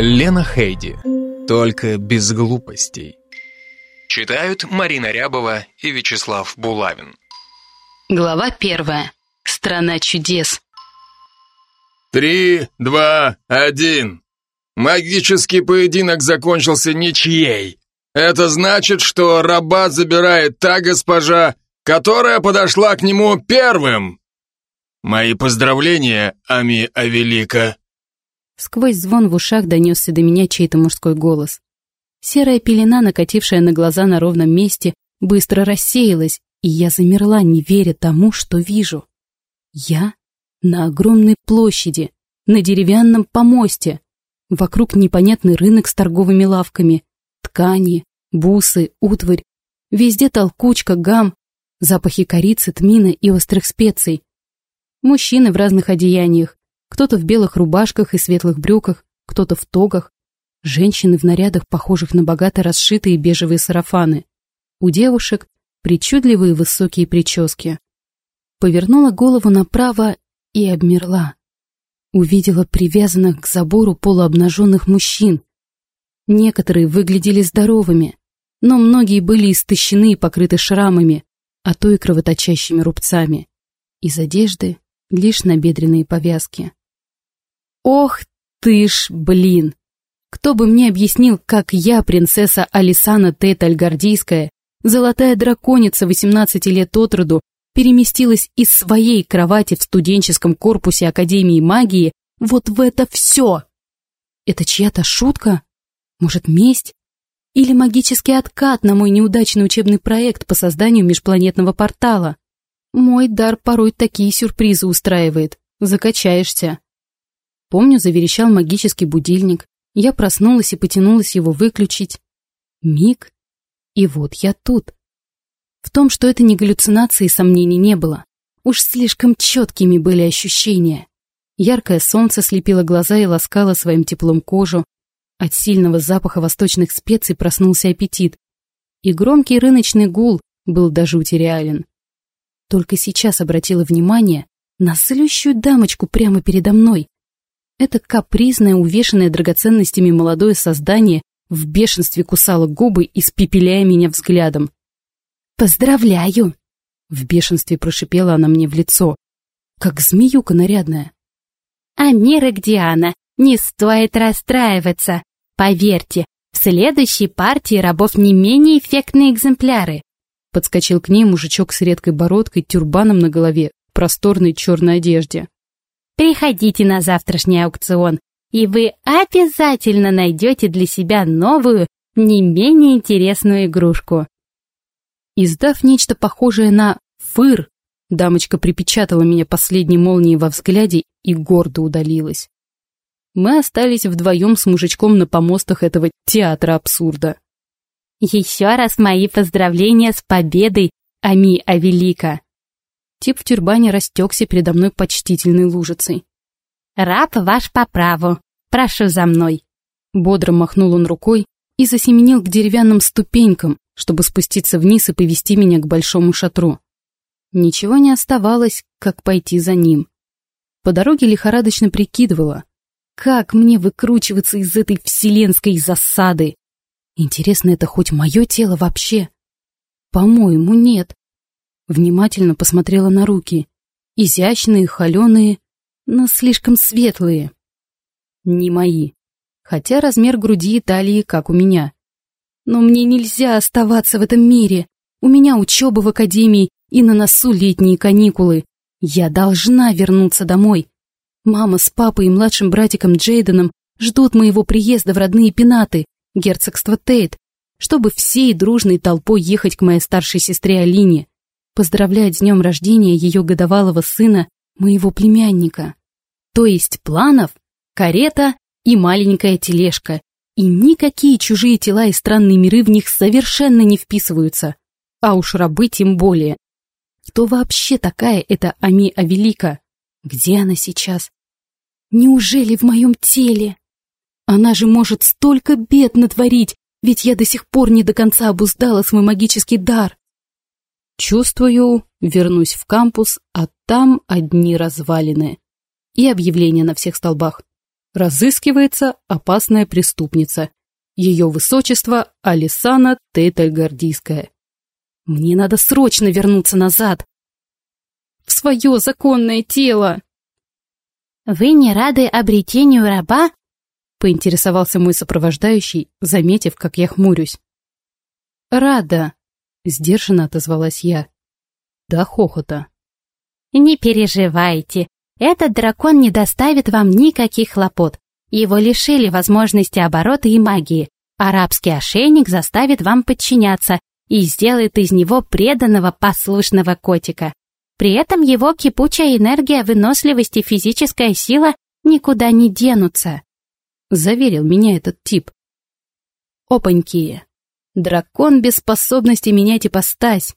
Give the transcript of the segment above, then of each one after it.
Лена Хейди. Только без глупостей. Читают Марина Рябова и Вячеслав Булавин. Глава первая. Страна чудес. Три, два, один. Магический поединок закончился ничьей. Это значит, что раба забирает та госпожа, которая подошла к нему первым. Мои поздравления, Ами Авелика. Сквозь звон в ушах донесся до меня чей-то мужской голос. Серая пелена, накатившая на глаза на ровном месте, быстро рассеялась, и я замерла, не веря тому, что вижу. Я на огромной площади, на деревянном помосте. Вокруг непонятный рынок с торговыми лавками, ткани, бусы, утварь. Везде толкучка, гам, запахи корицы, тмина и острых специй. Мужчины в разных одеяниях, кто-то в белых рубашках и светлых брюках, кто-то в тогах. Женщины в нарядах, похожих на богато расшитые бежевые сарафаны. У девушек причудливые высокие прически. Повернула голову направо и обмерла. Увидела привязанных к забору полуобнаженных мужчин. Некоторые выглядели здоровыми, но многие были истощены и покрыты шрамами, а то и кровоточащими рубцами. Из одежды лишь набедренные повязки. Ох ты ж, блин! Кто бы мне объяснил, как я, принцесса Алисана Тейт Альгардийская, золотая драконица 18 лет от роду, переместилась из своей кровати в студенческом корпусе Академии магии вот в это все? Это чья-то шутка? Может, месть? Или магический откат на мой неудачный учебный проект по созданию межпланетного портала? Мой дар порой такие сюрпризы устраивает. Закачаешься. Помню, заверещал магический будильник. Я проснулась и потянулась его выключить. Миг. И вот я тут. В том, что это не галлюцинации, сомнений не было. Уж слишком четкими были ощущения. Яркое солнце слепило глаза и ласкало своим теплом кожу. От сильного запаха восточных специй проснулся аппетит. И громкий рыночный гул был до жути. Только сейчас обратила внимание на злющую дамочку прямо передо мной. Это капризное, увешанное драгоценностями молодое создание в бешенстве кусало губы, испепеляя меня взглядом. «Поздравляю!» В бешенстве прошипела она мне в лицо, как змеюка нарядная. «Амира Диана, не стоит расстраиваться. Поверьте, в следующей партии рабов не менее эффектные экземпляры. Подскочил к ней мужичок с редкой бородкой, тюрбаном на голове, в просторной черной одежде. Приходите на завтрашний аукцион, и вы обязательно найдете для себя новую, не менее интересную игрушку. Издав нечто похожее на «фыр», дамочка припечатала меня последней молнией во взгляде и гордо удалилась. Мы остались вдвоем с мужичком на помостах этого театра абсурда. Еще раз мои поздравления с победой, Ами Авелика. Тип в тюрбане растекся передо мной почтительной лужицей. «Раб ваш по праву. Прошу за мной». Бодро махнул он рукой и засеменил к деревянным ступенькам, чтобы спуститься вниз и повести меня к большому шатру. Ничего не оставалось, как пойти за ним. По дороге лихорадочно прикидывала, как мне выкручиваться из этой вселенской засады. Интересно, это хоть мое тело вообще? По-моему, нет. Внимательно посмотрела на руки. Изящные, холеные, но слишком светлые. Не мои. Хотя размер груди и талии как у меня. Но мне нельзя оставаться в этом мире. У меня учеба в академии и на носу летние каникулы. Я должна вернуться домой. Мама с папой и младшим братиком Джейденом ждут моего приезда в родные пенаты, герцогство Тейт, чтобы всей дружной толпой ехать к моей старшей сестре Алине поздравлять с днем рождения ее годовалого сына, моего племянника. То есть планов, карета и маленькая тележка, и никакие чужие тела и странные миры в них совершенно не вписываются, а уж рабы тем более. Кто вообще такая эта Ами Авелика? Где она сейчас? Неужели в моем теле? Она же может столько бед натворить, ведь я до сих пор не до конца обуздала свой магический дар. Чувствую, вернусь в кампус, а там одни развалины. И объявления на всех столбах. Разыскивается опасная преступница. Ее высочество Алисана Тейтельгардийская. Мне надо срочно вернуться назад. В свое законное тело. «Вы не рады обретению раба?» — поинтересовался мой сопровождающий, заметив, как я хмурюсь. «Рада», — сдержанно отозвалась я. До хохота. «Не переживайте, этот дракон не доставит вам никаких хлопот. Его лишили возможности оборота и магии. Арабский ошейник заставит вам подчиняться и сделает из него преданного послушного котика. При этом его кипучая энергия, выносливость и физическая сила никуда не денутся. Заверил меня этот тип. Опаньки. Дракон без способности менять ипостась.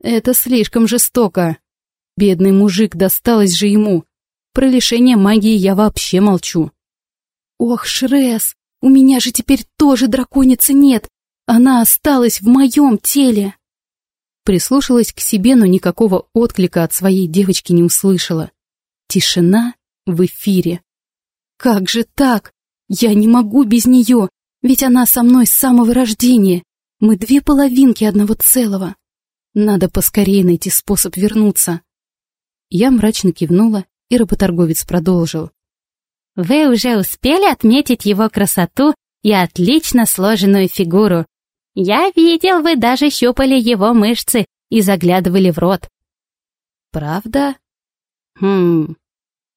Это слишком жестоко. Бедный мужик, досталось же ему. Про лишение магии я вообще молчу. Ох, Шрес, у меня же теперь тоже драконицы нет. Она осталась в моем теле. Прислушалась к себе, но никакого отклика от своей девочки не услышала. Тишина в эфире. Как же так? Я не могу без нее, ведь она со мной с самого рождения. Мы две половинки одного целого. Надо поскорее найти способ вернуться. Я мрачно кивнула, и работорговец продолжил. Вы уже успели отметить его красоту и отлично сложенную фигуру. Я видел, вы даже щупали его мышцы и заглядывали в рот. Правда? Хм.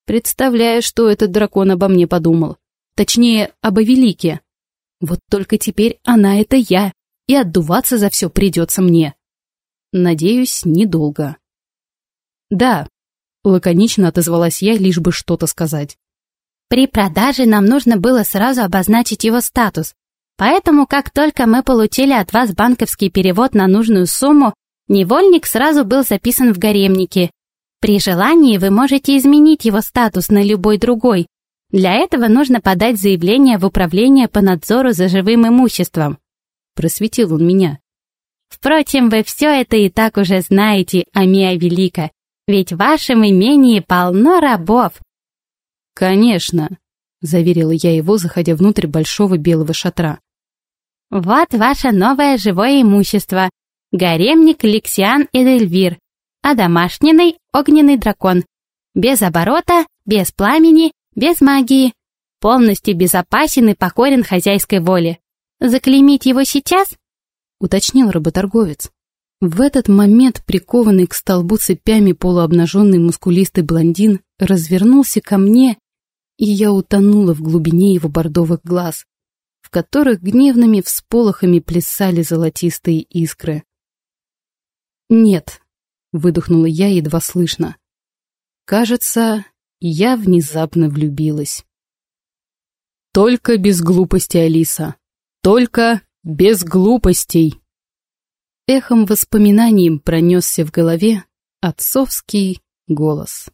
Представляю, что этот дракон обо мне подумал. Точнее, об Велике. Вот только теперь она — это я, и отдуваться за все придется мне. Надеюсь, недолго. Да, лаконично отозвалась я, лишь бы что-то сказать. При продаже нам нужно было сразу обозначить его статус, поэтому как только мы получили от вас банковский перевод на нужную сумму, невольник сразу был записан в гаремнике. При желании вы можете изменить его статус на любой другой. Для этого нужно подать заявление в управление по надзору за живым имуществом. Просветил он меня. Впрочем, вы все это и так уже знаете, Амия Велика, ведь в вашем имении полно рабов, «Конечно», — заверила я его, заходя внутрь большого белого шатра. «Вот ваше новое живое имущество. Гаремник Лексиан Эдельвир, а домашний огненный дракон. Без оборота, без пламени, без магии. Полностью безопасен и покорен хозяйской воле. Заклеймить его сейчас?» — уточнил работорговец. В этот момент прикованный к столбу цепями полуобнаженный мускулистый блондин развернулся ко мне и я утонула в глубине его бордовых глаз, в которых гневными всполохами плясали золотистые искры. «Нет», — выдохнула я едва слышно. «Кажется, я внезапно влюбилась». «Только без глупости, Алиса. Только без глупостей!» Эхом воспоминанием пронесся в голове отцовский голос.